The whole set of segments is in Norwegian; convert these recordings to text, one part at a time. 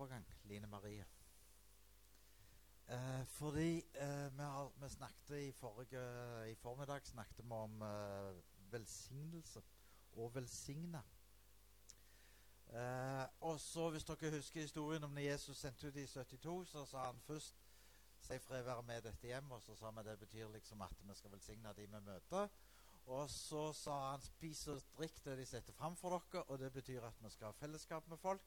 overgang, Line Marie. Eh, fordi eh, vi, har, vi snakket i forrige I formiddag snakket vi om eh, velsignelse og velsigne. Eh, og så Hvis dere husker historien om når Jesus sendte ut i 72, så sa han først Si fred være med dette hjem, og så sa vi det betyr liksom at vi skal velsigne de vi møter. Og så sa han spis og drikk det de setter fram for dere, og det betyr at vi skal ha fellesskap med folk.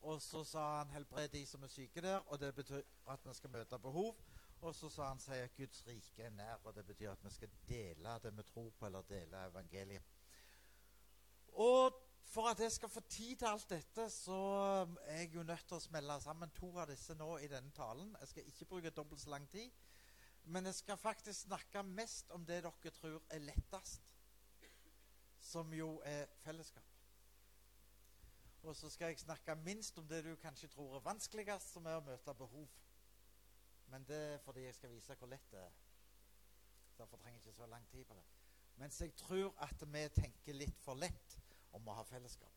Og så sa han helbred de som er syke der, og det betyr at vi skal møte behov. Og så sa han si at Guds rike er nær, og det betyr at vi skal dele det vi tror på, eller dele evangeliet. Og for at jeg skal få tid til alt dette, så er jeg jo nødt til å smelle sammen to av disse nå i denne talen. Jeg skal ikke bruke dobbelt så lang tid. Men jeg skal faktisk snakke mest om det dere tror er lettest, som jo er fellesskap. Og så skal jeg snakke minst om det du kanskje tror er vanskeligst, som er å møte behov. Men det er fordi jeg skal vise hvor lett det er. Derfor trenger jeg ikke så lang tid på det. Mens jeg tror at vi tenker litt for lett om å ha fellesskap.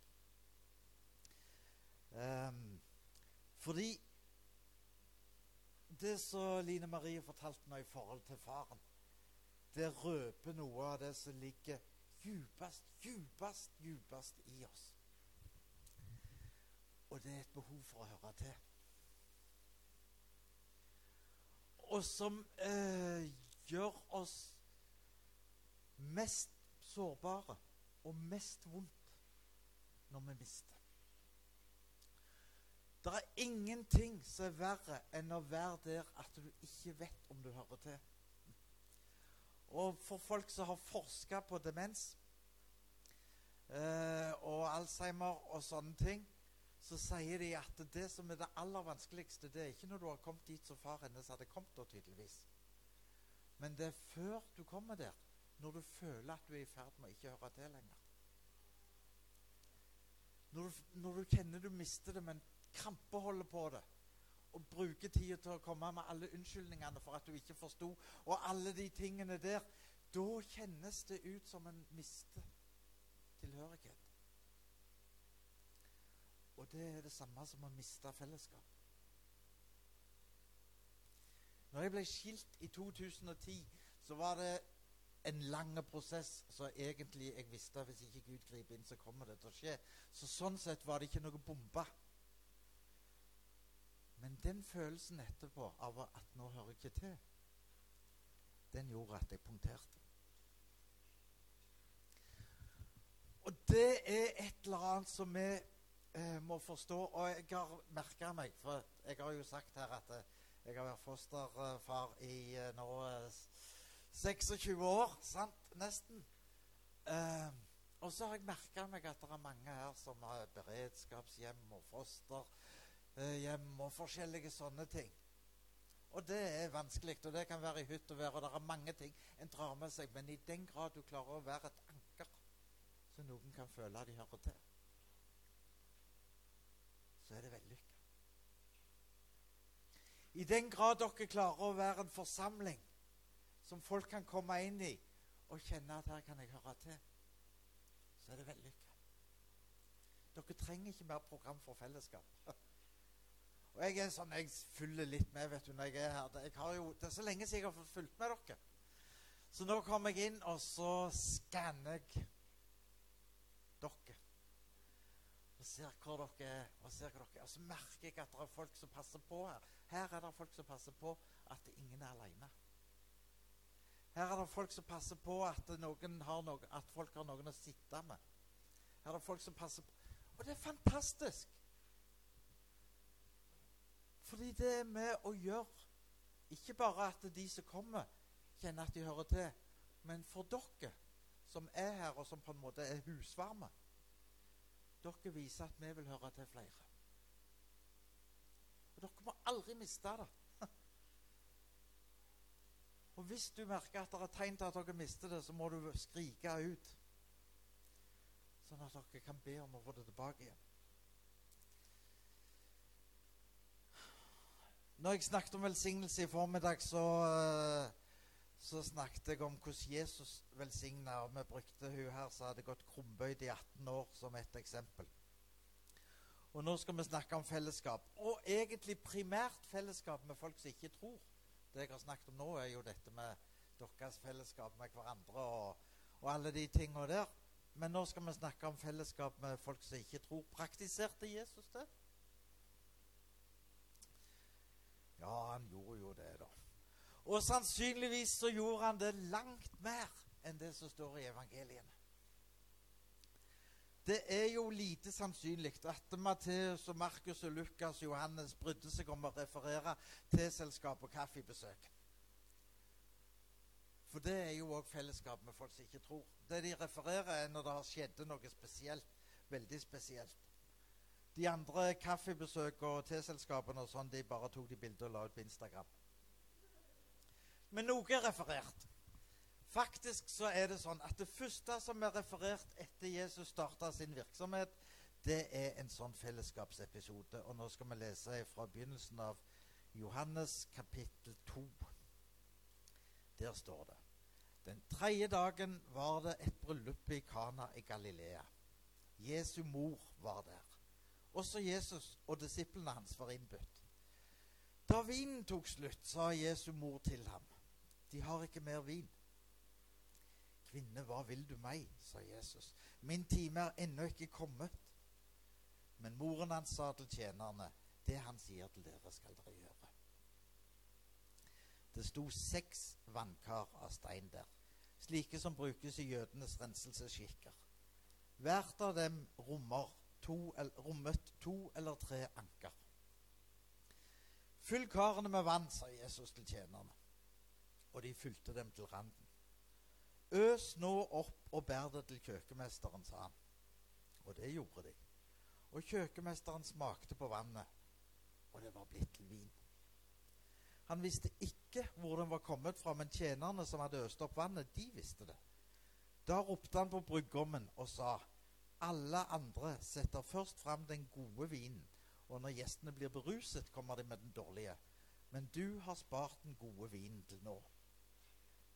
Um, fordi det som Line Marie fortalte nå i forhold til faren, det røper noe av det som ligger djupest, djupest, djupest i oss. Og det er et behov for å høre til. Og som eh, gjør oss mest sårbare og mest vondt når vi mister. Det er ingenting som er verre enn å være der at du ikke vet om du hører til. Og for folk som har forska på demens eh, og Alzheimer og sånne ting, så sier de at det som er det aller vanskeligste, det er ikke når du har kommet dit som far hennes hadde kommet da, tydeligvis. Men det er før du kommer der, når du føler at du er i ferd med å ikke høre til lenger. Når du, når du kjenner du mister det, men krampeholder på det og bruker tida til å komme med alle unnskyldningene for at du ikke forsto, og alle de tingene der, da kjennes det ut som en mister tilhørighet. Og det er det samme som å miste fellesskap. Når jeg ble skilt i 2010, så var det en lang prosess så egentlig jeg visste at hvis ikke Gud griper inn, så kommer det til å skje. Så sånn sett var det ikke noe bombe. Men den følelsen etterpå av at nå hører jeg ikke til, den gjorde at jeg punkterte. Og det er et eller annet som vi eh, må forstå. Og jeg har merka meg, for jeg har jo sagt her at eh, jeg har vært fosterfar i eh, nå 26 år, sant? Nesten. Eh, og så har jeg merka meg at det er mange her som har beredskapshjem og fosterhjem og forskjellige sånne ting. Og det er vanskelig, og det kan være i hytt og vær, og det er mange ting en drar med seg. Men i den grad du klarer å være et anker, så noen kan føle at de hører til, så er det vellykka. I den grad dere klarer å være en forsamling som folk kan komme inn i og kjenne at her kan jeg høre til, så er det vellykka. Dere trenger ikke mer program for fellesskap. Og jeg er sånn, jeg følger litt med vet du, når jeg er her. Jeg har jo, det er så lenge siden jeg har fulgt med dere. Så nå kommer jeg inn, og så skanner jeg dere. Og ser hvor dere er, og ser hvor dere er. Og så merker jeg at det er folk som passer på her. Her er det folk som passer på at ingen er alene. Her er det folk som passer på at, noe, at folk har noen å sitte med. Her er det folk som passer på Og det er fantastisk! Fordi det er med å gjøre ikke bare at de som kommer, kjenner at de hører til, men for dere som er her, og som på en måte er husvarme Dere viser at vi vil høre til flere. Og dere må aldri miste det. Og hvis du merker at det er tegn til at dere mister det, så må du skrike ut. Sånn at dere kan be om å få det tilbake igjen. Når jeg snakket om velsignelse i formiddag, så, så snakket jeg om hvordan Jesus velsigna. Og vi brukte hun her som hadde gått krumbøyd i 18 år, som et eksempel. Og nå skal vi snakke om fellesskap. Og egentlig primært fellesskap med folk som ikke tror. Det jeg har snakket om nå, er jo dette med deres fellesskap med hverandre og, og alle de tingene der. Men nå skal vi snakke om fellesskap med folk som ikke tror. Praktiserte Jesus det? Ja, han gjorde jo det, da. Og sannsynligvis så gjorde han det langt mer enn det som står i evangeliene. Det er jo lite sannsynlig at Matteus, og Markus, og Lukas og Johannes brydde seg om å referere til selskap og kaffebesøk. For det er jo òg fellesskap med folk som ikke tror. Det de refererer, er når det har skjedd noe spesielt. Veldig spesielt. De andre kaffebesøkene og teselskapene og sånn, de bare tok de bilder og la ut på Instagram. Men noe er referert. Faktisk så er det sånn at det første som er referert etter Jesus starta sin virksomhet, det er en sånn fellesskapsepisode. Og nå skal vi lese fra begynnelsen av Johannes kapittel 2. Der står det Den tredje dagen var det et bryllup i Kana i Galilea. Jesu mor var der. Også Jesus og disiplene hans var innbudt. Da vinen tok slutt, sa Jesu mor til ham, de har ikke mer vin. Kvinne, hva vil du meg? sa Jesus. Min time er ennå ikke kommet. Men moren hans sa til tjenerne, det han sier til dere, skal dere gjøre. Det sto seks vannkar av stein der, slike som brukes i jødenes renselsesskikker. Hvert av dem rommer to, rommet to eller tre anker. Fyll karene med vann, sa Jesus til tjenerne, og de fulgte dem til randen. Øs nå opp og bær det til kjøkkenmesteren, sa han. Og det gjorde de. Og kjøkkenmesteren smakte på vannet, og det var blitt til vin. Han visste ikke hvor den var kommet fra, men tjenerne som hadde øst opp vannet, de visste det. Da ropte han på brudgommen og sa, alle andre setter først fram den gode vinen, og når gjestene blir beruset, kommer de med den dårlige. Men du har spart den gode vinen til nå.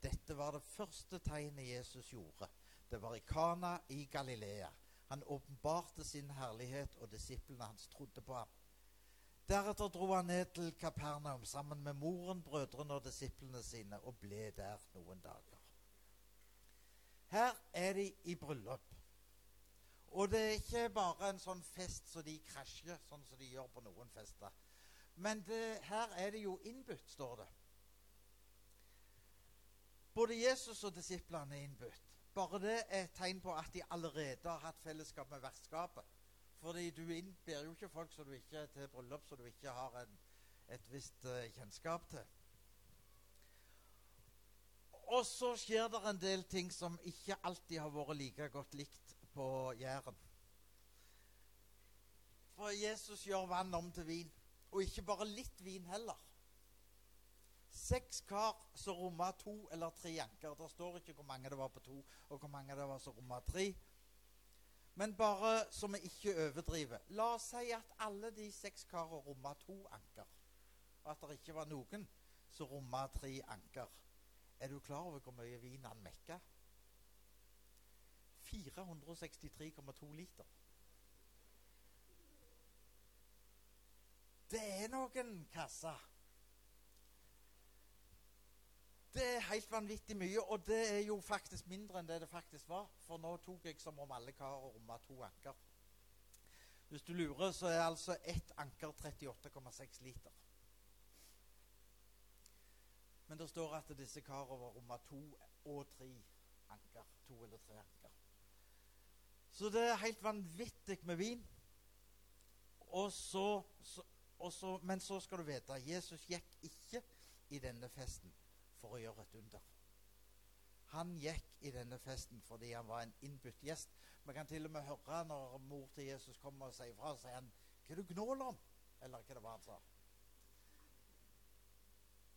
Dette var det første tegnet Jesus gjorde. Det var i Kana i Galilea. Han åpenbarte sin herlighet, og disiplene hans trodde på ham. Deretter dro han ned til Kapernaum sammen med moren, brødrene og disiplene sine og ble der noen dager. Her er de i bryllup. Og det er ikke bare en sånn fest så de krasjer, sånn som de gjør på noen fester. Men det, her er de jo innbudt, står det. Både Jesus og disiplene er innbudt. Bare det er et tegn på at de allerede har hatt fellesskap med vertskapet. Fordi du innber jo ikke folk som du ikke er til bryllup som du ikke har en, et visst uh, kjennskap til. Og så skjer det en del ting som ikke alltid har vært like godt likt på Jæren. For Jesus gjør vann om til vin. Og ikke bare litt vin heller. Seks kar som romma to eller tre anker. Det står ikke hvor mange det var på to, og hvor mange det var som romma tre. Men bare så vi ikke overdriver. La oss si at alle de seks karene romma to anker. Og at det ikke var noen som romma tre anker. Er du klar over hvor mye vin han mekka? 463,2 liter. Det er noen kasser. Det er helt vanvittig mye, og det er jo faktisk mindre enn det det faktisk var. For nå tok jeg som om alle karer romma to anker. Hvis du lurer, så er altså ett anker 38,6 liter. Men det står at disse karene var romma to og tre anker. To eller tre anker. Så det er helt vanvittig med vin. Og så, så, og så, men så skal du vite Jesus gikk ikke i denne festen for å gjøre et under. Han gikk i denne festen fordi han var en innbudt gjest. Vi kan til og med høre når mor til Jesus kommer og sier fra, sier han 'Hva er du gnåler om?' Eller hva det var han sa.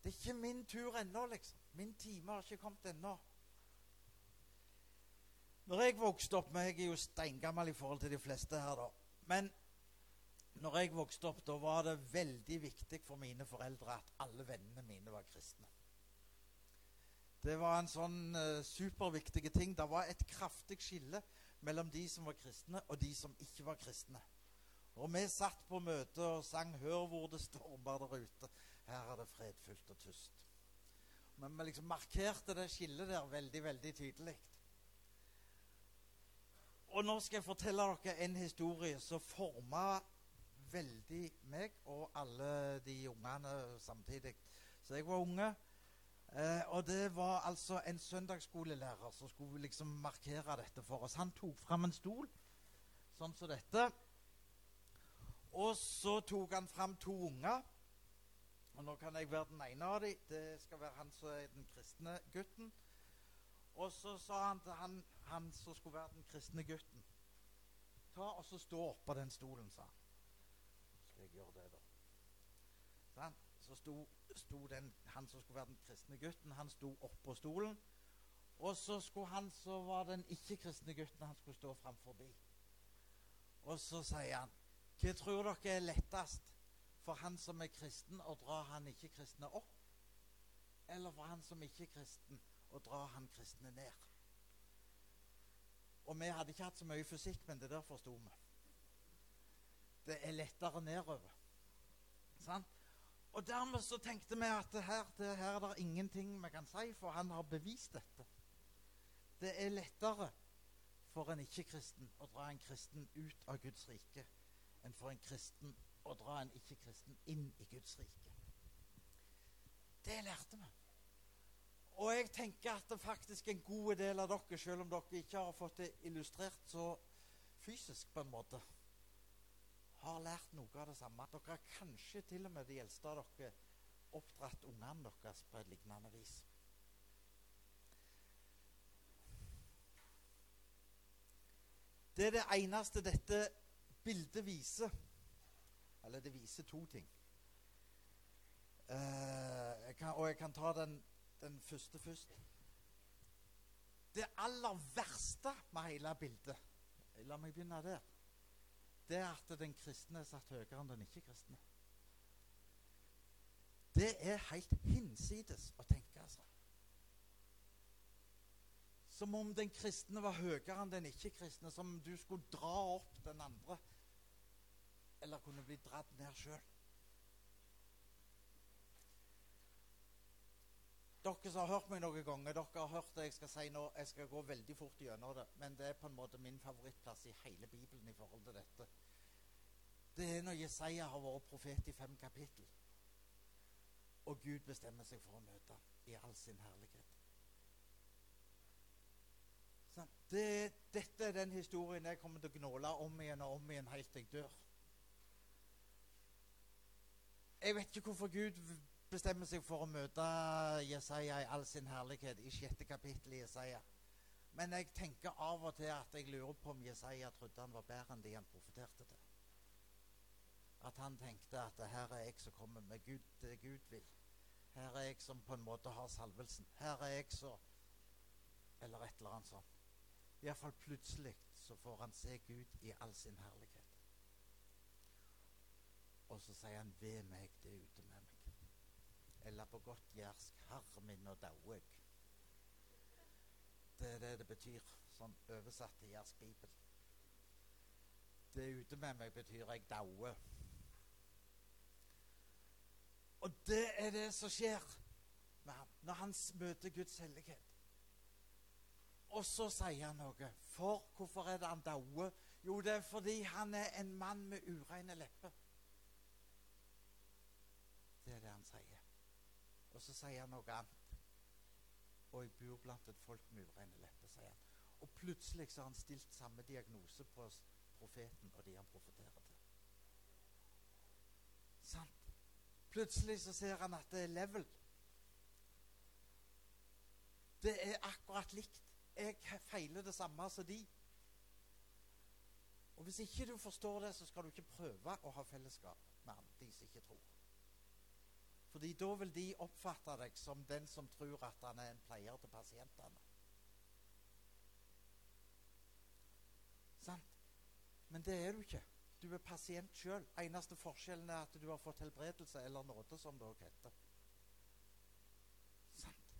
Det er ikke min tur ennå, liksom. Min time har ikke kommet ennå. Når jeg vokste opp Jeg er jo steingammel i forhold til de fleste her, da. Men når jeg vokste opp, da var det veldig viktig for mine foreldre at alle vennene mine var kristne. Det var en sånn uh, superviktig ting. Det var et kraftig skille mellom de som var kristne, og de som ikke var kristne. Og vi satt på møte og sang 'Hør hvor det stormer der ute'. Her er det fredfullt og tyst. Men vi liksom markerte det skillet der veldig, veldig tydelig. Og nå skal jeg fortelle dere en historie som forma veldig meg og alle de ungene samtidig. Så jeg var unge. Eh, og det var altså en søndagsskolelærer som skulle liksom markere dette for oss. Han tok fram en stol sånn som dette. Og så tok han fram to unger. Og nå kan jeg være den ene av dem. Det skal være han som er den kristne gutten. Og så sa han til han, han som skulle være den kristne gutten Ta og så stå oppå den stolen, sa han. Skal jeg gjøre det, da? Sånn. Så sto, sto den, han som skulle være den kristne gutten, han sto oppå stolen. Og så skulle han som var den ikke-kristne gutten, han skulle stå framfor. Og så sier han Hva tror dere er lettest for han som er kristen, å dra han ikke-kristne opp? Eller for han som ikke er kristen, å dra han kristne ned? Og vi hadde ikke hatt så mye fysikk, men det der forsto vi. Det er lettere nedover. Sant? Og dermed så tenkte vi at her, det, her er det ingenting vi kan si, for han har bevist dette. Det er lettere for en ikke-kristen å dra en kristen ut av Guds rike enn for en kristen å dra en ikke-kristen inn i Guds rike. Det lærte vi. Og jeg tenker at det faktisk en god del av dere, selv om dere ikke har fått det illustrert så fysisk på en måte, har lært noe av det samme. Dere har kanskje til og med de eldste av dere oppdratt ungene deres på et lignende vis. Det er det eneste dette bildet viser. Eller det viser to ting. Uh, jeg kan, og jeg kan ta den, den første først. Det aller verste med hele bildet La meg begynne der. Det er at den kristne er satt høyere enn den ikke-kristne. Det er helt hinsides å tenke sånn. Som om den kristne var høyere enn den ikke-kristne. Som om du skulle dra opp den andre eller kunne bli dratt ned sjøl. Dere som har hørt meg noen ganger, dere har hørt det jeg skal si nå. Jeg skal gå veldig fort gjennom det, men det er på en måte min favorittplass i hele Bibelen i forhold til dette. Det er når Jesaja har vært profet i fem kapittel, og Gud bestemmer seg for å møte i all sin herlighet. Sånn. Det, dette er den historien jeg kommer til å gnåle om igjen og om igjen helt til jeg dør. Jeg vet ikke hvorfor Gud bestemmer seg for å møte Jesaja i all sin herlighet i sjette kapittel i Jesaja. Men jeg tenker av og til at jeg lurer på om Jesaja trodde han var bedre enn de han profeterte til. At han tenkte at her er jeg som kommer med Gud, det Gud vil. Her er jeg som på en måte har salvelsen. Her er jeg som Eller et eller annet sånt. Iallfall plutselig så får han se Gud i all sin herlighet. Og så sier han 'Ved meg, det ute. Eller på godt jærsk min og daue Det er det det betyr, sånn oversatt til jærsk bibel. Det er ute med meg betyr jeg daue. Og det er det som skjer med ham når han møter Guds hellighet. Og så sier han noe. For hvorfor er det han daue? Jo, det er fordi han er en mann med ureine lepper. Det er det han sier. Og så sier han noe annet. Og jeg bor blant et folk med urene lepper, sier han. Og plutselig så har han stilt samme diagnose på profeten og de han profeterer til. Sant? Plutselig så ser han at det er level. Det er akkurat likt. Jeg feiler det samme som de. Og Hvis ikke du forstår det, så skal du ikke prøve å ha fellesskap med de som ikke tror. Fordi da vil de oppfatte deg som den som tror at han er en pleier til pasientene. Sant? Men det er du ikke. Du er pasient sjøl. Eneste forskjellen er at du har fått helbredelse eller nåde, som det òg heter. Sant?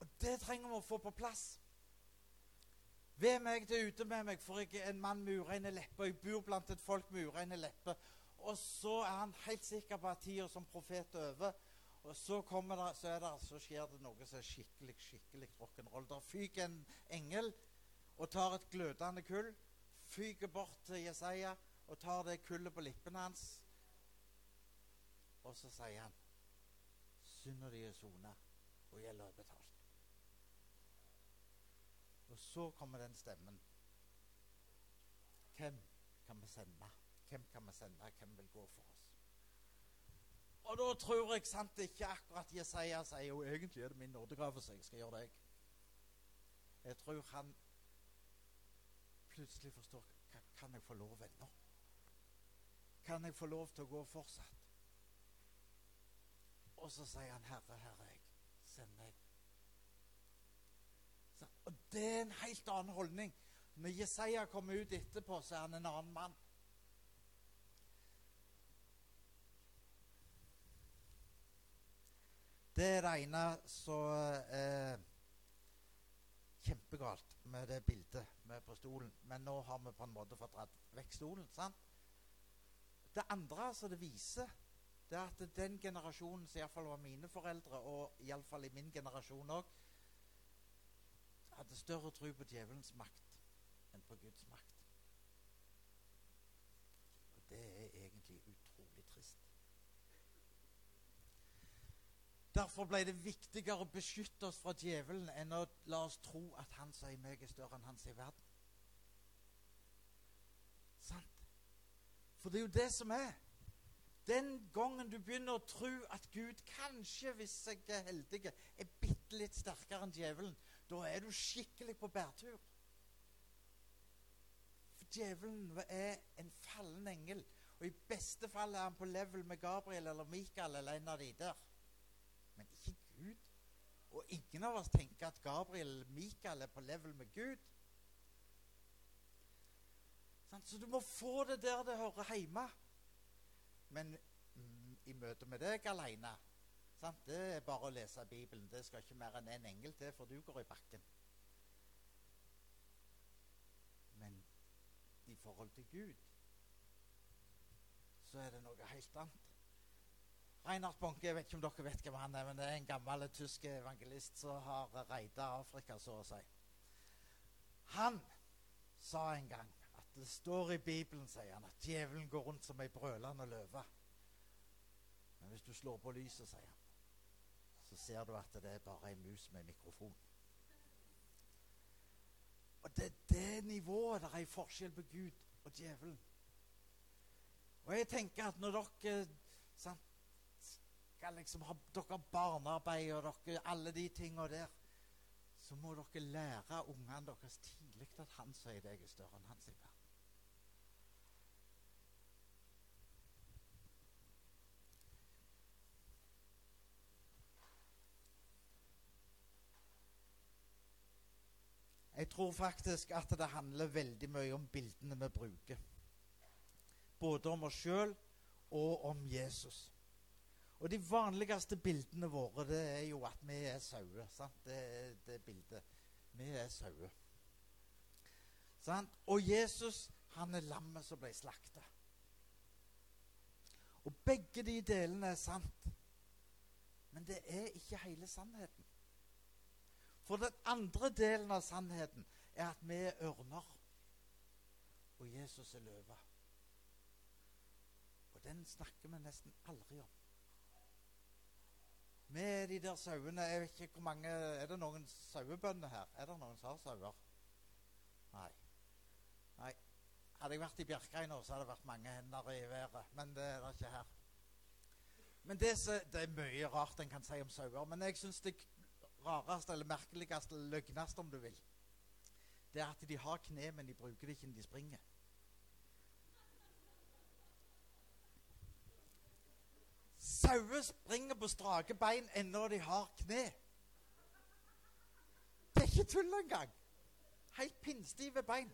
Og det trenger vi å få på plass. Ved meg til ute med meg, for jeg er en mann med ureine lepper. Jeg bor blant et folk med ureine lepper. Og så er han helt sikker på at tida som profet er over. Og så, det, så, det, så skjer det noe som er skikkelig skikkelig rock'n'roll. Der fyker en engel og tar et glødende kull. Fyker bort til Jesaja og tar det kullet på lippene hans. Og så sier han Synda di er sona, og gjelder er betalt. Og så kommer den stemmen. Hvem kan vi sende? Hvem kan vi sende? Hvem vil gå for oss? Og da tror jeg sant ikke akkurat Jesaja sier jo egentlig er det min nådegave, så jeg skal gjøre deg. Jeg tror han plutselig forstår Kan jeg få lov ennå? Kan jeg få lov til å gå fortsatt? Og så sier han, 'Herre, Herre, jeg send meg.' Og det er en helt annen holdning. Når Jesaja kommer ut etterpå, så er han en annen mann. Det ene som er kjempegalt med det bildet med på stolen. Men nå har vi på en måte fått dratt vekk stolen. sant? Det andre som det viser, det er at den generasjonen som iallfall var mine foreldre, og iallfall i min generasjon òg, hadde større tro på djevelens makt enn på Guds makt. Og det er egentlig utrolig trist. Derfor ble det viktigere å beskytte oss fra djevelen enn å la oss tro at han som er meg, er større enn han som i verden. Sant? For det er jo det som er. Den gangen du begynner å tro at Gud kanskje, hvis jeg er heldig, er bitte litt sterkere enn djevelen, da er du skikkelig på bærtur. For djevelen er en fallen engel. Og i beste fall er han på level med Gabriel eller Mikael eller en av de der. Og ingen av oss tenker at Gabriel eller Mikael er på level med Gud. Så du må få det der det hører hjemme. Men mm, i møte med deg aleine Det er bare å lese Bibelen. Det skal ikke mer enn en engel til for du går i bakken. Men i forhold til Gud så er det noe helt annet. Reinhard Bonke, jeg vet ikke om dere vet hvem han er, men det er en gammel tysk evangelist som har reida Afrika, så å si. Han sa en gang at det står i Bibelen, sier han, at djevelen går rundt som ei brølende løve. Men hvis du slår på lyset, sier han, så ser du at det er bare ei mus med mikrofon. Og det er det nivået der er forskjell på Gud og djevelen. Og jeg tenker at når dere sant, skal liksom ha dere barnearbeid og dere, alle de tingene der, så må dere lære ungene deres tidlig at han sier deg er større enn han sier verden. Jeg tror faktisk at det handler veldig mye om bildene vi bruker. Både om oss sjøl og om Jesus. Og de vanligste bildene våre, det er jo at vi er sauer. Det er det bildet. Vi er sauer. Og Jesus, han er lammet som ble slakta. Og begge de delene er sant. Men det er ikke hele sannheten. For den andre delen av sannheten er at vi er ørner, og Jesus er løve. Og den snakker vi nesten aldri om med de der sauene Jeg vet ikke hvor mange Er det noen sauebønder her? Er det noen som har sauer? Nei. Nei. Hadde jeg vært i Bjerkreim så hadde det vært mange hender i været. Men det er det ikke her. Men det, det er mye rart en kan si om sauer. Men jeg syns det rareste, eller merkeligste, eller løgneste, om du vil, det er at de har kne, men de bruker det ikke når de springer. Sauer springer på strake bein ennå de har kne. Det er ikke tull engang. Helt pinnstive bein.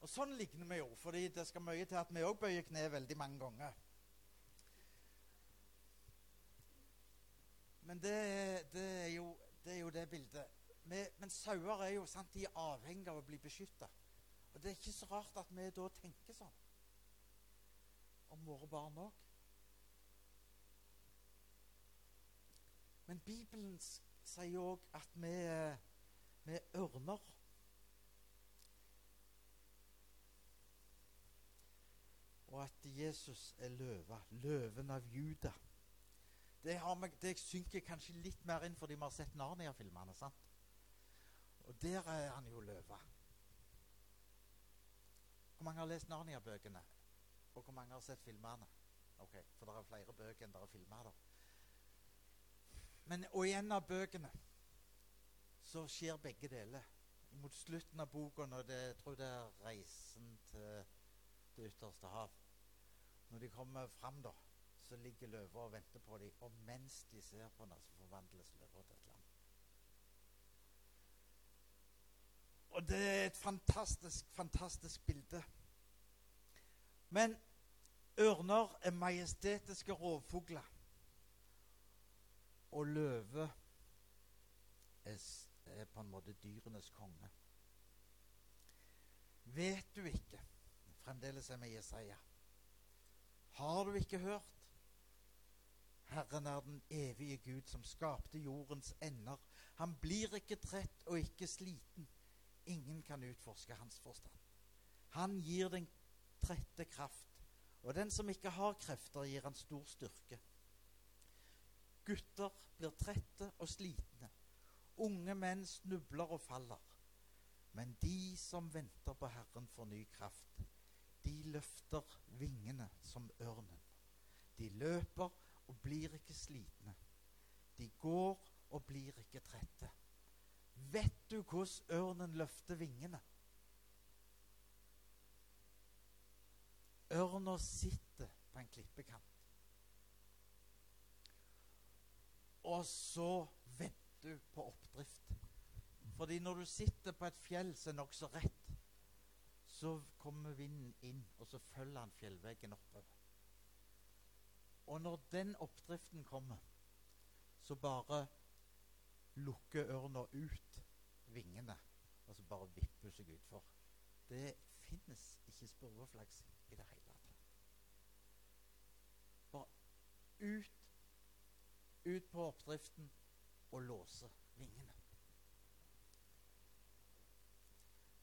Og Sånn ligner vi jo, fordi det skal mye til at vi òg bøyer kne veldig mange ganger. Men det, det, er jo, det, er jo, det bildet. men sauer er jo sant, de er avhengig av å bli beskytta. Og det er ikke så rart at vi da tenker sånn om våre barn òg. Men Bibelen sier òg at vi, er ørner. Og at Jesus er løva. Løven av Juda. Det, vi, det synker kanskje litt mer inn fordi vi har sett Narnia-filmene. sant? Og der er han jo løva. Hvor mange har lest Narnia-bøkene? Og hvor mange har sett filmene? Ok, For det er flere bøker enn det er filmer. da. Men, og en av bøkene så skjer begge deler. Mot slutten av boka, når det, jeg tror det er 'Reisen til det ytterste hav' Når de kommer fram, da, så ligger løva og venter på dem. Og mens de ser på henne, så forvandles løva til et lam. Og det er et fantastisk, fantastisk bilde. Men ørner er majestetiske rovfugler. Og løve er, på en måte dyrenes konge. Vet du ikke Fremdeles er vi Jesaja. Har du ikke hørt? Herren er den evige Gud som skapte jordens ender. Han blir ikke trett og ikke sliten. Ingen kan utforske hans forstand. Han gir den trette kraft, og den som ikke har krefter, gir han stor styrke. Gutter blir trette og slitne. Unge menn snubler og faller. Men de som venter på Herren, får ny kraft. De løfter vingene som ørnen. De løper og blir ikke slitne. De går og blir ikke trette. Vet du hvordan ørnen løfter vingene? Ørna sitter på en klippekant. Og så venter du på oppdrift. Fordi når du sitter på et fjell som er nokså rett, så kommer vinden inn, og så følger han fjellveggen oppover. Og når den oppdriften kommer, så bare lukker ørna ut vingene, og så bare vipper seg utfor. Det finnes ikke spurveflaks i det hele tatt. Bare ut, ut på oppdriften og låse vingene.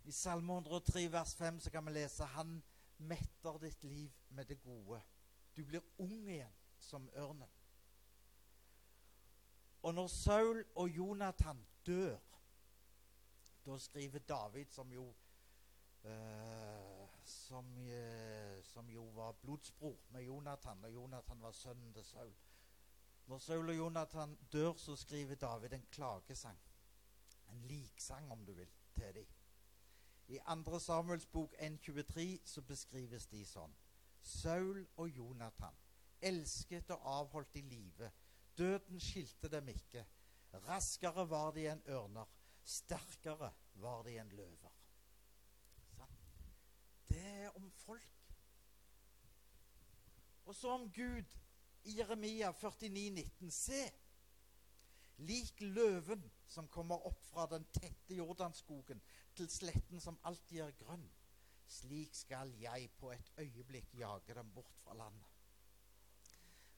I Salme 103 vers 5 så kan vi lese Han metter ditt liv med det gode. Du blir ung igjen som ørnen. Og når Saul og Jonathan dør, da skriver David, som jo eh, som, eh, som, jo var blodsbror med Jonathan, og Jonathan var sønnen til Saul Når Saul og Jonathan dør, så skriver David en klagesang. En liksang, om du vil, til dem. I 2. Samuels bok 1.23 så beskrives de sånn. Saul og Jonathan elsket og avholdt de live. Døden skilte dem ikke. Raskere var de enn ørner. Sterkere var de enn løver. Er om folk. Og så om Gud i Jeremia 49, 19. Se, lik løven som kommer opp fra den tette Jordanskogen til sletten som alltid er grønn. Slik skal jeg på et øyeblikk jage dem bort fra landet.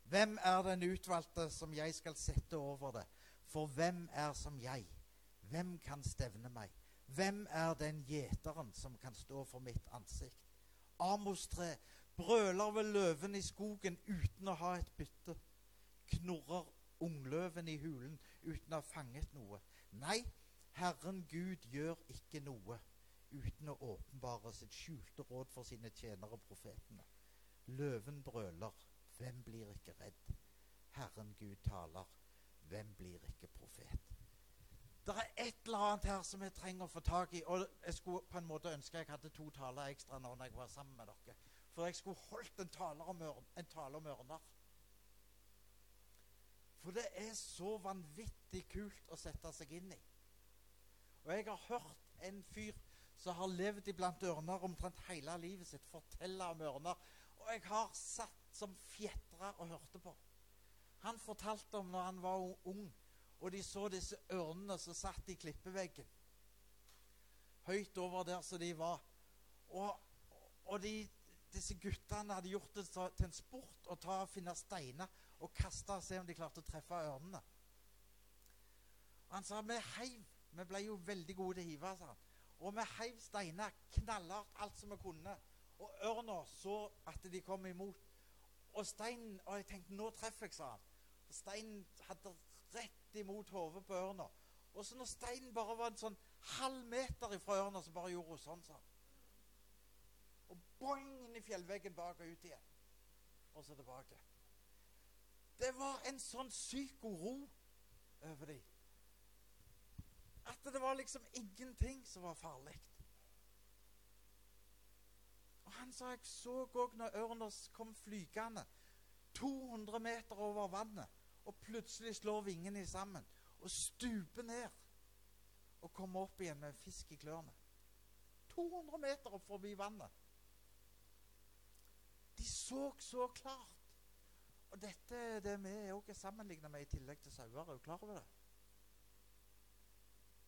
Hvem er den utvalgte som jeg skal sette over det? For hvem er som jeg? Hvem kan stevne meg? Hvem er den gjeteren som kan stå for mitt ansikt? Amos 3 brøler ved løven i skogen uten å ha et bytte. Knurrer ungløven i hulen uten å ha fanget noe. Nei, Herren Gud gjør ikke noe uten å åpenbare sitt skjulte råd for sine tjenere profetene. Løven brøler, hvem blir ikke redd? Herren Gud taler. Hvem blir ikke profet? Det er et eller annet her som jeg trenger å få tak i. Og jeg skulle på en måte ønske jeg hadde to taler ekstra når jeg var sammen med dere. For jeg skulle holdt en tale om, en tale om ørner. For det er så vanvittig kult å sette seg inn i. Og jeg har hørt en fyr som har levd iblant ørner omtrent hele livet sitt, fortelle om ørner. Og jeg har satt som fjetra og hørte på. Han fortalte om når han var ung, Og de så disse ørnene som satt i klippeveggen. Høyt over der som de var. Og, og de, disse guttene hadde gjort det til en sport å ta og finne steiner og kaste og se om de klarte å treffe ørnene. Og han sa vi heiv. Vi ble jo veldig gode til å hive. sa han. Og vi heiv steiner knallhardt, alt som vi kunne. Og ørna så at de kom imot. Og steinen Og jeg tenkte nå treffer jeg, sa han. Steinen hadde rett imot hodet på ørna. Og så når steinen bare var en sånn halv meter ifra ørna, så bare gjorde hun sånn, sånn. Og boing inn i fjellveggen bak og ut igjen. Og så tilbake. Det var en sånn psyko-ro over dem. At det var liksom ingenting som var farlig. Og han sa jeg så òg når ørna kom flygende 200 meter over vannet, og plutselig slår vingene sammen og stuper ned og kommer opp igjen med fisk i klørne. 200 meter opp forbi vannet. De så så klart. Og dette det vi òg er sammenligna med i tillegg til sauer. Er du klar over det?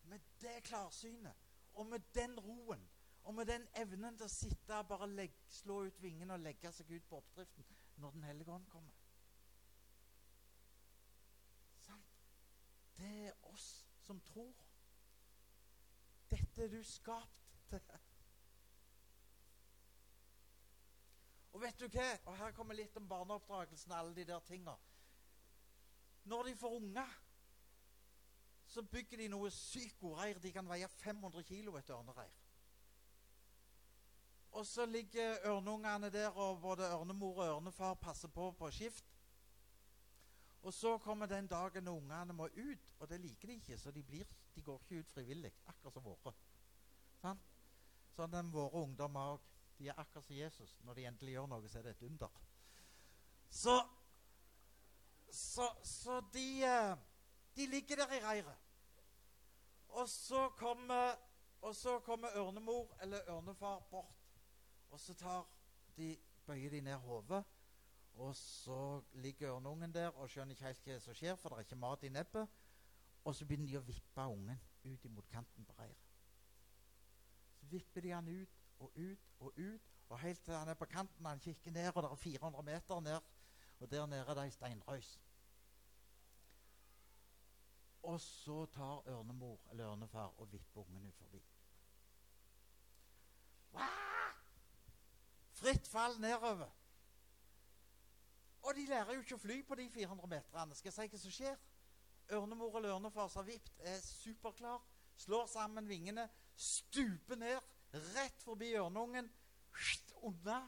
Med det klarsynet og med den roen og med den evnen til å sitte og bare legge, slå ut vingene og legge seg ut på oppdriften når Den hellige ånd kommer. Sant? Det er oss som tror. Dette er du skapt til. Og vet du hva? Og her kommer litt om barneoppdragelsen og alle de der tinga. Når de får unger, så bygger de noe psykoreir. De kan veie 500 kilo, et ørnereir. Og så ligger ørneungene der, og både ørnemor og ørnefar passer på på skift. Og så kommer den dagen når ungene må ut, og det liker de ikke, så de, blir, de går ikke ut frivillig, akkurat som våre. Sånn? Sånn er våre ungdommer òg. De er akkurat som Jesus. Når de endelig gjør noe, så er det et under. Så, så, så de, eh, de ligger der i reiret. Og så kommer, og så kommer ørnemor eller ørnefar bort. Og så tar de, bøyer de ned hodet. Og så ligger ørneungen der og skjønner ikke helt hva som skjer, for det er ikke mat i nebbet. Og så begynner de å vippe ungen ut imot kanten på reiret. Så vipper de han ut og ut og ut, og helt til han er på kanten. Han kikker ned, og det er 400 meter ned, og der nede er det ei steinrøys. Og så tar ørnemor eller ørnefar og vipper ungen ut forbi. Fritt fall nedover. Og de lærer jo ikke å fly på de 400 meterne. Skal jeg si hva som skjer? Ørnemor eller ørnefar som har vipt, er superklar. Slår sammen vingene, stuper ned, rett forbi ørneungen. Unna.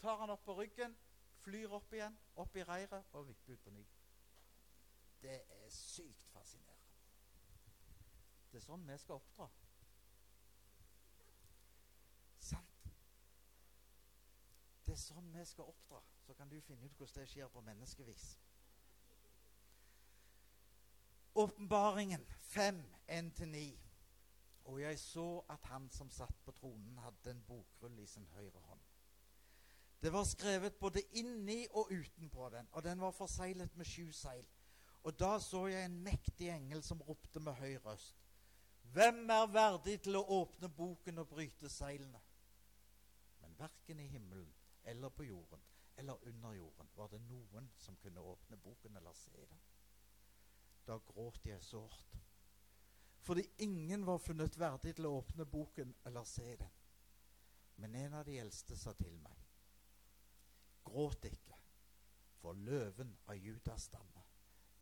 Tar han opp på ryggen, flyr opp igjen, opp i reiret og vipper ut på ny. Det er sykt fascinerende. Det er sånn vi skal oppdra. Sant? Det er sånn vi skal oppdra. Så kan du finne ut hvordan det skjer på menneskevis. Åpenbaringen 5, 1-9. Og jeg så at han som satt på tronen, hadde en bokrull i sin høyre hånd. Det var skrevet både inni og utenpå den, og den var forseglet med sju seil. Og da så jeg en mektig engel som ropte med høy røst. Hvem er verdig til å åpne boken og bryte seilene? Men verken i himmelen eller på jorden eller under jorden var det noen som kunne åpne boken eller se den. Da gråt jeg sårt fordi ingen var funnet verdig til å åpne boken eller se den. Men en av de eldste sa til meg, gråt ikke, for løven av Judas stamme,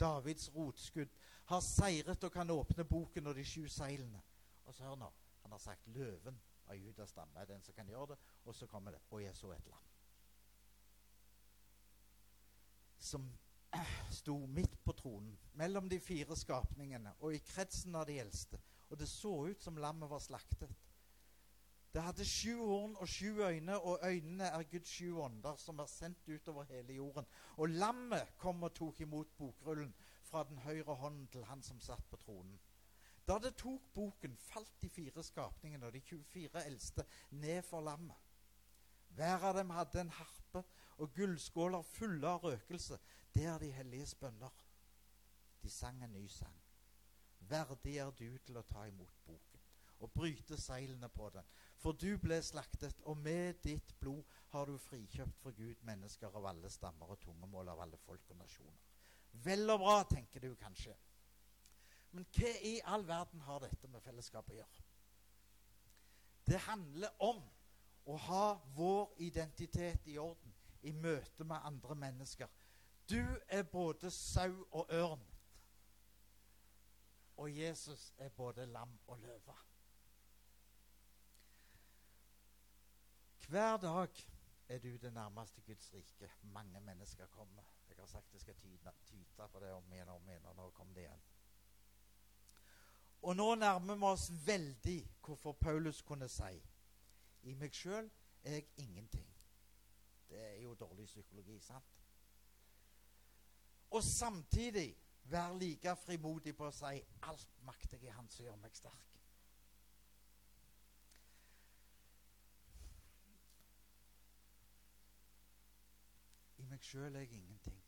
Davids rotskudd, har seiret og kan åpne boken og de sju seilene. Og så hør nå, han har sagt løven av Judas stamme er den som kan gjøre det, og så kommer det, og jeg så et lam. Som sto midt på tronen, mellom de fire skapningene og i kretsen av de eldste. Og det så ut som lammet var slaktet. Det hadde sju horn og sju øyne, og øynene er Guds sju ånder som er sendt utover hele jorden. Og lammet kom og tok imot bokrullen fra den høyre hånden til han som satt på tronen. Da det tok boken, falt de fire skapningene og de 24 eldste ned for lammet. Hver av dem hadde en harpe og gullskåler fulle av røkelse. Det er de helliges bønner. De sang en ny sang. verdig er du til å ta imot boken og bryte seilene på den. For du ble slaktet, og med ditt blod har du frikjøpt for Gud mennesker av alle stammer og tungemål av alle folk og nasjoner. Vel og bra, tenker du kanskje. Men hva i all verden har dette med fellesskap å gjøre? Det handler om å ha vår identitet i orden i møte med andre mennesker. Du er både sau og ørn. Og Jesus er både lam og løve. Hver dag er du det nærmeste Guds rike. Mange mennesker kommer. Jeg har sagt jeg skal tyte på det om igjen og om igjen, og nå kom det igjen. Og nå nærmer vi oss veldig hvorfor Paulus kunne si i meg sjøl er jeg ingenting. Det er jo dårlig psykologi, sant? Og samtidig være like frimodig på å si alt makter i Han som gjør meg sterk. I meg sjøl er jeg ingenting.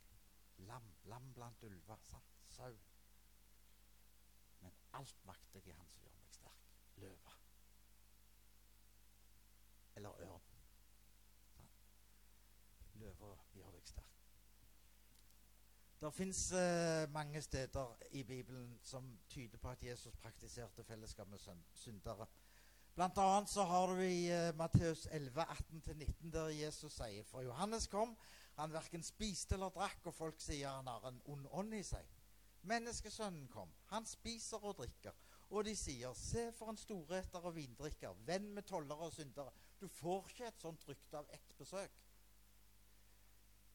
Lam, lam blant ulver. Sant? Sau. Men alt makter i Han som gjør meg sterk. Løve. Eller ørn. Løve gjør deg sterk. Det fins eh, mange steder i Bibelen som tyder på at Jesus praktiserte fellesskap med syndere. Blant annet så har du i uh, Matteus 11, 18-19, der Jesus sier For Johannes kom, han verken spiste eller drakk, og folk sier han har en ond ånd i seg. Menneskesønnen kom, han spiser og drikker. Og de sier, se for en storeter og vindrikker, venn med tollere og syndere. Du får ikke et sånt rykte av ett besøk.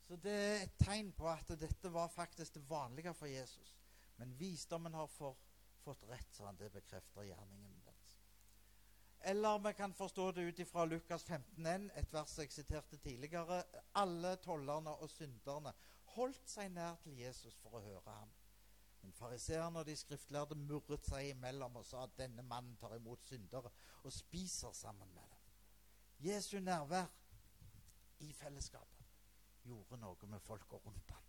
Så det er et tegn på at dette var faktisk det vanlige for Jesus. Men visdommen har for, fått rett, så han det bekrefter gjerningen eller vi kan forstå det ut ifra Lukas 15,1, et vers jeg siterte tidligere. Alle tollerne og synderne holdt seg nær til Jesus for å høre ham. Men fariseerne og de skriftlærde murret seg imellom og sa at denne mannen tar imot syndere og spiser sammen med dem. Jesu nærvær i fellesskapet gjorde noe med folka rundt ham.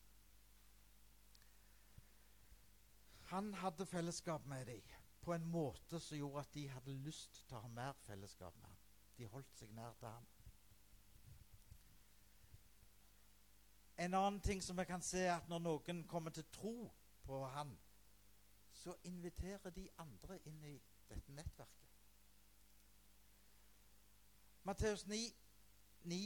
Han hadde fellesskap med dem på en måte som gjorde at de hadde lyst til å ha mer fellesskap med ham. De holdt seg nær til ham. En annen ting som vi kan se, er at når noen kommer til tro på han, så inviterer de andre inn i dette nettverket. Matteus 9, 9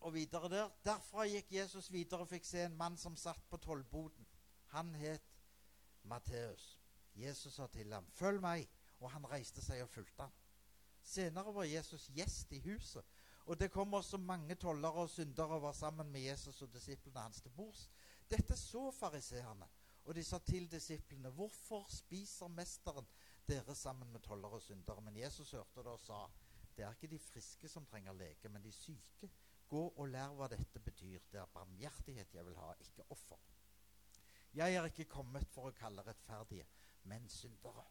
og videre der. Derfra gikk Jesus videre og fikk se en mann som satt på tollboden. Han het Matteus. Jesus sa til ham, 'Følg meg.' Og han reiste seg og fulgte ham. Senere var Jesus gjest i huset, og det kom også mange tollere og syndere og var sammen med Jesus og disiplene hans til bords. Dette så fariseerne, og de sa til disiplene, 'Hvorfor spiser mesteren dere sammen med tollere og syndere?' Men Jesus hørte det og sa, 'Det er ikke de friske som trenger lege, men de syke.' Gå og lær hva dette betyr. Det er barmhjertighet jeg vil ha, ikke offer. Jeg er ikke kommet for å kalle rettferdige, men syndere.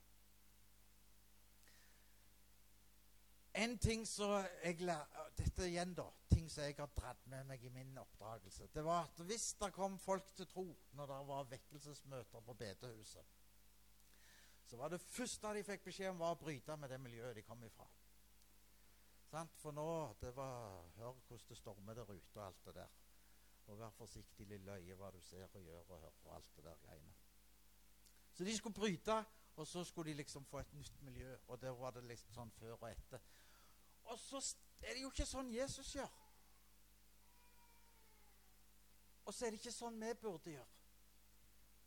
En ting som jeg lær, Dette igjen, da. Ting som jeg har dratt med meg i min oppdragelse. Det var at hvis det kom folk til tro når det var vekkelsesmøter på bedehuset, så var det første de fikk beskjed om, var å bryte med det miljøet de kom ifra. Sant? For nå det var Hør hvordan det stormer der ute og alt det der. Og vær forsiktig, lille øye, hva du ser og gjør og hører og alt det der greiene. Så de skulle bryte, og så skulle de liksom få et nytt miljø. Og der var det litt sånn før og etter. Og så er det jo ikke sånn Jesus gjør. Og så er det ikke sånn vi burde gjøre.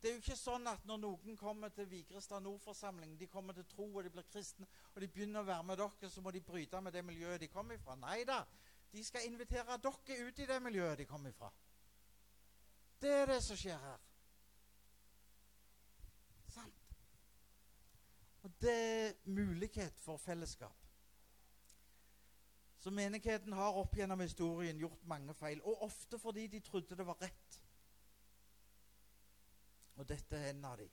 Det er jo ikke sånn at når noen kommer til Vigrestad Nordforsamling, de kommer til tro og de blir kristne, og de begynner å være med dere, så må de bryte med det miljøet de kommer ifra. Nei da. De skal invitere dere ut i det miljøet de kommer ifra. Det er det som skjer her. Sant? Og det er mulighet for fellesskap. Så menigheten har opp gjennom historien gjort mange feil, og ofte fordi de trodde det var rett. Og dette er en av de.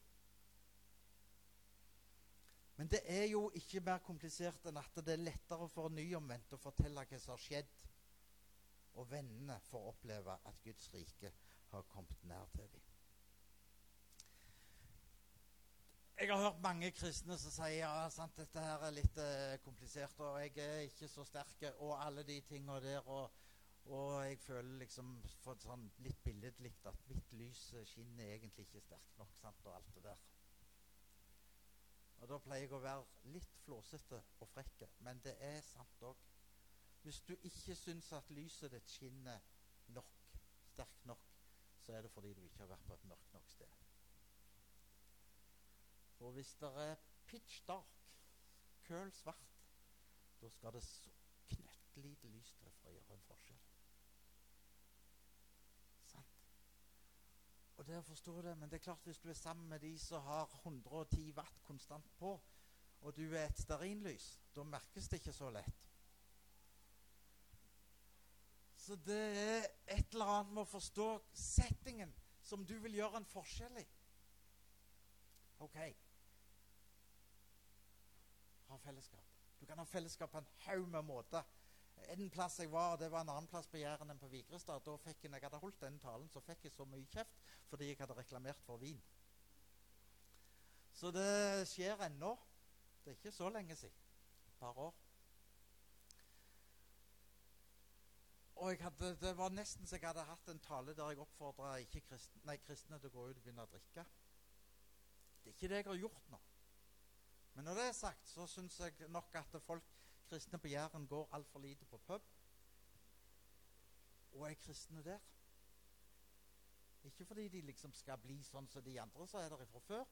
Men det er jo ikke mer komplisert enn at det er lettere for nyomvendte å fortelle hva som har skjedd, og vennene får oppleve at Guds rike har kommet nær til dem. Jeg har hørt mange kristne som sier ja, sant, dette her er litt eh, komplisert, og jeg er ikke så sterk, og alle de tingene der. Og, og jeg føler liksom for sånn litt billedlig at mitt lys skinner egentlig ikke sterkt nok. sant, og alt det der. Og Da pleier jeg å være litt flåsete og frekke, men det er sant òg. Hvis du ikke syns at lyset ditt skinner nok, sterkt nok, så er det fordi du ikke har vært på et mørkt nok sted. Og hvis det er pitch dark, køl svart, da skal det så knøttlite lys til for å gjøre en forskjell. Sant? Og det forstår det, Men det er klart hvis du er sammen med de som har 110 watt konstant på, og du er et stearinlys, da merkes det ikke så lett. Så det er et eller annet med å forstå settingen som du vil gjøre en forskjell i. OK ha fellesskap. Du kan ha fellesskap på en haug med måter. En plass jeg var, det var en annen plass på Jæren enn på Vigrestad. Da fikk jeg, når jeg hadde holdt den talen, så fikk jeg så mye kjeft fordi jeg hadde reklamert for vin. Så det skjer ennå. Det er ikke så lenge siden. Et par år. Og hadde, Det var nesten så jeg hadde hatt en tale der jeg oppfordra kristne, kristne til å gå ut og begynne å drikke. Det er ikke det jeg har gjort nå. Men når det er sagt, så syns jeg nok at folk kristne på Jæren går altfor lite på pub. Og er kristne der. Ikke fordi de liksom skal bli sånn som de andre som er der fra før.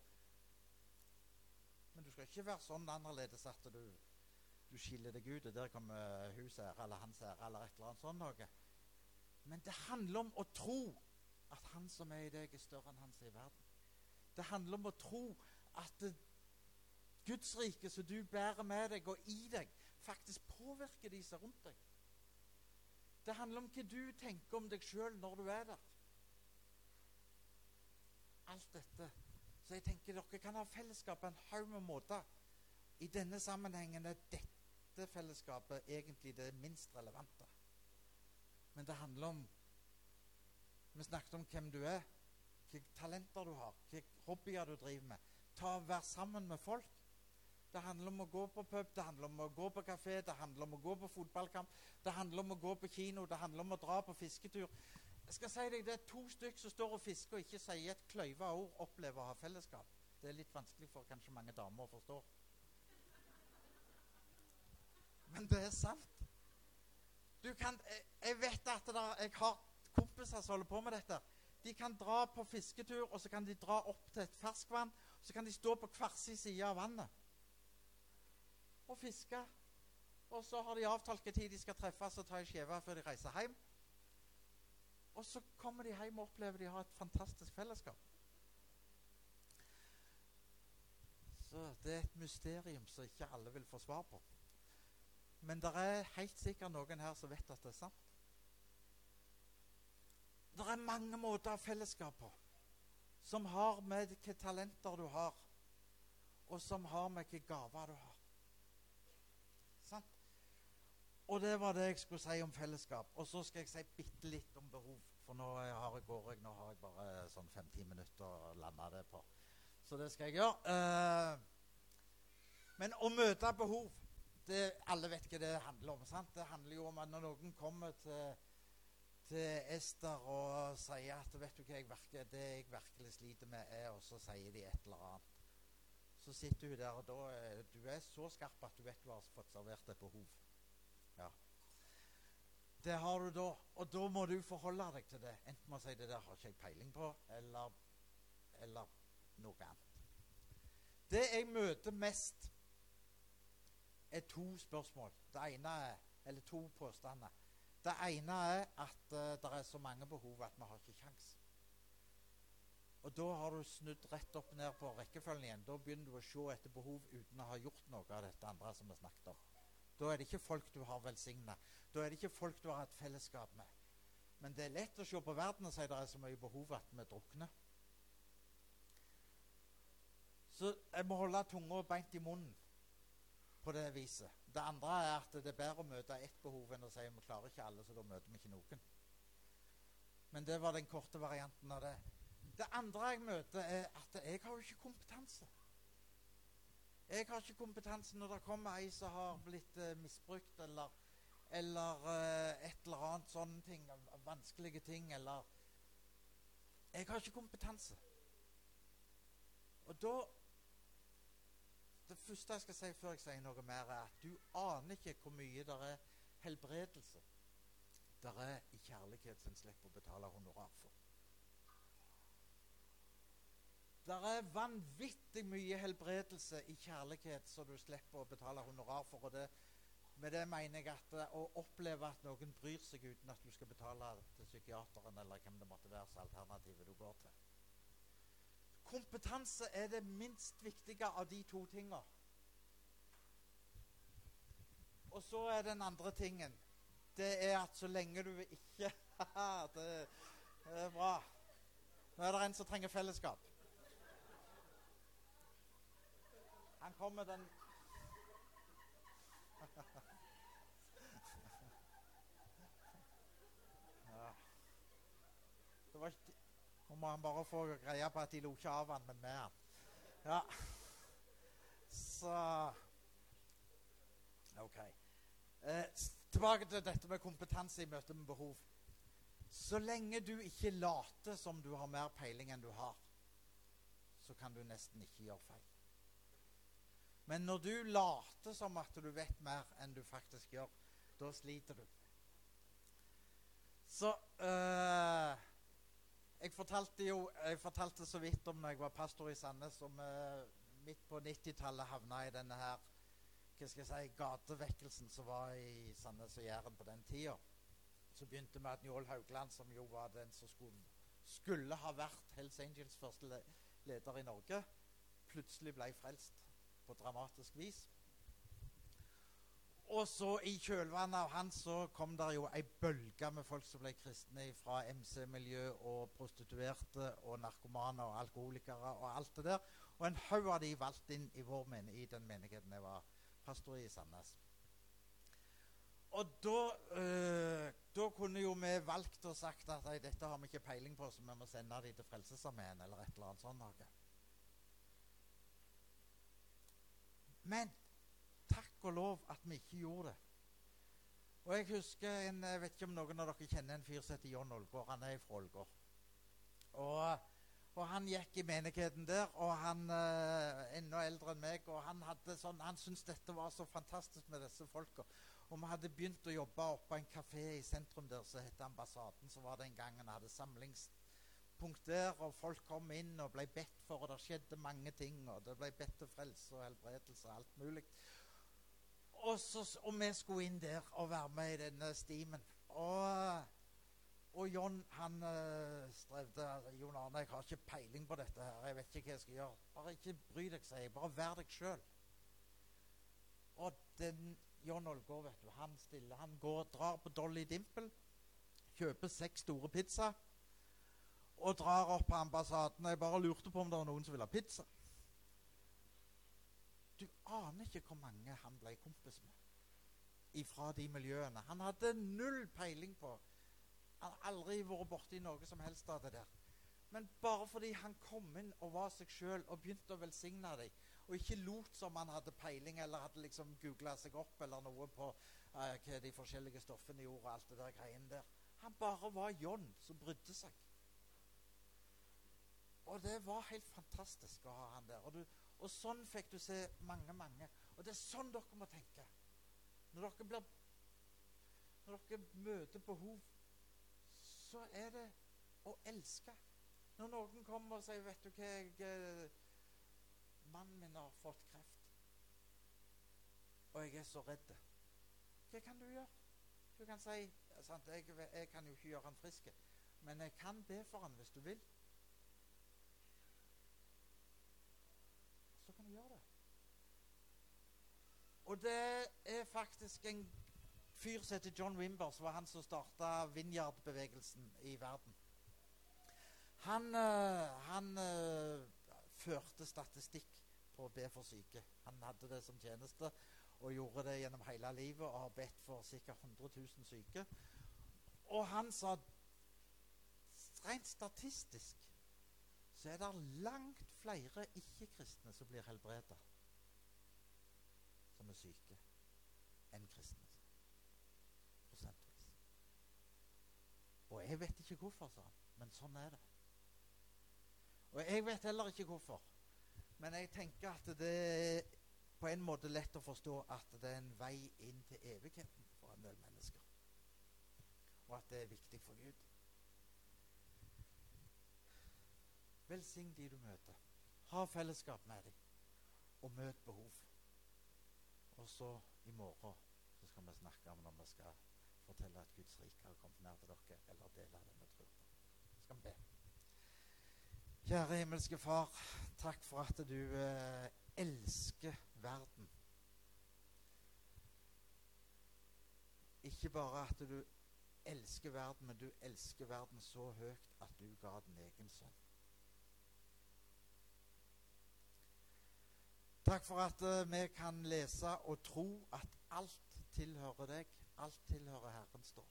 Men du skal ikke være sånn annerledes at du, du skiller deg ut, og der kommer hus her, eller hans her, eller et eller annet sånt noe. Men det handler om å tro at han som er i deg, er større enn han som er i verden. Det handler om å tro at det, Guds rike som du bærer med deg og i deg, faktisk påvirker de seg rundt deg. Det handler om hva du tenker om deg sjøl når du er der. Alt dette. Så jeg tenker dere kan ha fellesskap på en haug med måter. I denne sammenhengen er dette fellesskapet egentlig det minst relevante. Men det handler om Vi snakket om hvem du er, hvilke talenter du har, hvilke hobbyer du driver med. Ta og Vær sammen med folk. Det handler om å gå på pub, det handler om å gå på kafé, det handler om å gå på fotballkamp, det handler om å gå på kino, det handler om å dra på fisketur. Jeg skal si deg, Det er to stykker som står og fisker og ikke sier et kløyva ord, opplever å ha fellesskap. Det er litt vanskelig for kanskje mange damer å forstå. Men det er sant. Du kan, Jeg vet at der, jeg har kompiser som holder på med dette. De kan dra på fisketur, og så kan de dra opp til et ferskvann. Så kan de stå på hver sin side av vannet og fiske. Og så har de avtalt når de skal treffes og ta ei skive før de reiser hjem. Og så kommer de hjem og opplever de har et fantastisk fellesskap. Så det er et mysterium som ikke alle vil få svar på. Men det er helt sikkert noen her som vet at det er sant. Det er mange måter av fellesskap på som har med hvilke talenter du har, og som har med hvilke gaver du har. Og det var det jeg skulle si om fellesskap. Og så skal jeg si bitte litt om behov. For nå har jeg, går jeg, nå har jeg bare sånn fem-ti minutter å lande det på. Så det skal jeg gjøre. Uh, men å møte behov det, Alle vet hva det handler om. sant? Det handler jo om at når noen kommer til, til Ester og sier at vet du hva jeg verker, det jeg virkelig sliter med, er Og så sier de et eller annet. Så sitter hun der, og da, du er så skarp at du vet du har fått servert et behov. Det har du da, og da må du forholde deg til det. Enten må du si det der har ikke jeg peiling på, eller, eller noe annet. Det jeg møter mest, er to spørsmål. Det ene er, eller to påstander. Det ene er at uh, det er så mange behov at vi har ikke kjangs. Og da har du snudd rett opp ned på rekkefølgen igjen. Da begynner du å se etter behov uten å ha gjort noe av dette andre som vi snakket om. Da er det ikke folk du har velsigna. Da er det ikke folk du har hatt fellesskap med. Men det er lett å se på verden og si det er så mye behov at vi drukner. Så jeg må holde tunga beint i munnen på det viset. Det andre er at det er bedre å møte ett behov enn å si vi klarer ikke alle, så da møter vi ikke noen. Men det var den korte varianten av det. Det andre jeg møter, er at jeg har jo ikke kompetanse. Jeg har ikke kompetanse når det kommer ei som har blitt uh, misbrukt, eller, eller uh, et eller annet sånne ting, vanskelige ting, eller Jeg har ikke kompetanse. Og da Det første jeg skal si før jeg sier noe mer, er at du aner ikke hvor mye det er helbredelse det er i kjærlighet som slipper å betale honorar for. Det er vanvittig mye helbredelse i kjærlighet som du slipper å betale honorar for. og det, Med det mener jeg at å oppleve at noen bryr seg uten at du skal betale til psykiateren eller hvem det måtte være, som alternativet du går til. Kompetanse er det minst viktige av de to tingene. Og så er den andre tingen Det er at så lenge du ikke det er bra. Nå er det en som trenger fellesskap. Han kommer den ja. Det var ikke Nå må han bare få greie på at de lo ikke av han, men med han. Ja. Så OK. Eh, tilbake til dette med kompetanse i møte med behov. Så lenge du ikke later som du har mer peiling enn du har, så kan du nesten ikke gjøre feil. Men når du later som at du vet mer enn du faktisk gjør, da sliter du. Så øh, Jeg fortalte jo jeg fortalte så vidt om når jeg var pastor i Sandnes, om øh, midt på 90-tallet havna i denne her hva skal jeg si, gatevekkelsen som var i Sandnes og Jæren på den tida. Så begynte med at Njål Haugland, som jo var den som skulle, skulle ha vært Hells Angels første leder i Norge, plutselig ble frelst på dramatisk vis. Og så i kjølvannet av han så kom det jo ei bølge med folk som ble kristne fra MC-miljø og prostituerte og narkomane og alkoholikere og alt det der. Og en haug av de valgte inn i vår men i den menigheten jeg var pastor i Sandnes. Og da, øh, da kunne jo vi valgt og sagt at dette har vi ikke peiling på, så vi må sende dem til Frelsesarmeen eller et eller annet sånt. Men takk og lov at vi ikke gjorde det. Og jeg husker en, jeg vet ikke om noen av dere kjenner en fyr som heter John Olgård, Han er fra Ålgård. Og, og, han gikk i menigheten der, og han uh, enda eldre enn meg. Og han, sånn, han syntes dette var så fantastisk med disse folka. Og vi hadde begynt å jobbe oppe på en kafé i sentrum der som het Ambassaden. Så var det en gang han hadde samlingspunkt der, og folk kom inn og ble bedt for, og det skjedde mange ting. Og det ble bedt til frelse og helbredelse og alt mulig. Og, så, og, vi skulle inn der og være med i denne stimen. Og, og John han uh, strevde. 'Jon Arne, jeg har ikke peiling på dette. her, Jeg vet ikke hva jeg skal gjøre.' 'Bare ikke bry deg', sier jeg. 'Bare vær deg sjøl'. Og den John Olgaard, vet du, han stiller. Han går, drar på Dolly Dimple, kjøper seks store pizza og drar opp på ambassaden. Jeg bare lurte på om det var noen som ville ha pizza. Du aner ikke hvor mange han ble kompis med ifra de miljøene. Han hadde null peiling på Han hadde aldri vært borti noe som helst av det der. Men bare fordi han kom inn og var seg sjøl og begynte å velsigne dem, og ikke lot som han hadde peiling eller hadde liksom googla seg opp eller noe på uh, hva de forskjellige stoffene gjorde og alt det der greiene der. Han bare var John som brydde seg. Og det var helt fantastisk å ha han der. Og du, og sånn fikk du se mange, mange. Og det er sånn dere må tenke. Når dere, blir, når dere møter behov, så er det å elske. Når noen kommer og sier 'Vet du hva, jeg, eh, mannen min har fått kreft, og jeg er så redd', hva kan du gjøre? Du kan si sant, jeg, jeg kan jo ikke gjøre han frisk, men jeg kan be for han hvis du vil. så kan du gjøre det. Og det er faktisk en fyr som heter John Wimber, som var han som starta Vinjard-bevegelsen i verden. Han, øh, han øh, førte statistikk på å be for syke. Han hadde det som tjeneste og gjorde det gjennom hele livet og har bedt for ca. 100 000 syke. Og han sa rent statistisk så er det langt flere ikke-kristne som blir helbreda som er syke, enn kristne. Prosentvis. Og jeg vet ikke hvorfor, sa han, men sånn er det. Og jeg vet heller ikke hvorfor. Men jeg tenker at det er på en måte lett å forstå at det er en vei inn til evigheten for en del mennesker. Og at det er viktig for Gud. Velsign de du møter. Ha fellesskap med dem. Og møt behov. Og så i morgen så skal vi snakke om når vi skal fortelle at Guds rike har kommet nær til dere, eller dele det vi tror på. Skal vi be. Kjære himmelske Far, takk for at du eh, elsker verden. Ikke bare at du elsker verden, men du elsker verden så høyt at du ga den egen sønn. Takk for at uh, vi kan lese og tro at alt tilhører deg. Alt tilhører Herren, står.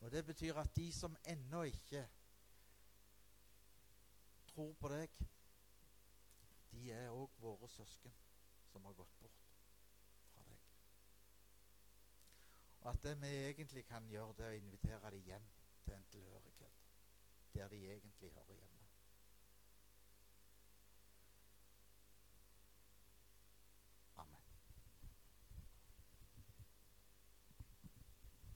Og det betyr at de som ennå ikke tror på deg, de er òg våre søsken som har gått bort fra deg. Og at det vi egentlig kan gjøre, det er å invitere dem hjem til en tilhørighet der de egentlig hører hjemme.